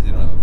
感じの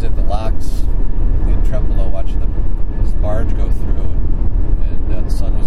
was at the locks. In Tremolo watching the, barge go through, and, and uh, the sun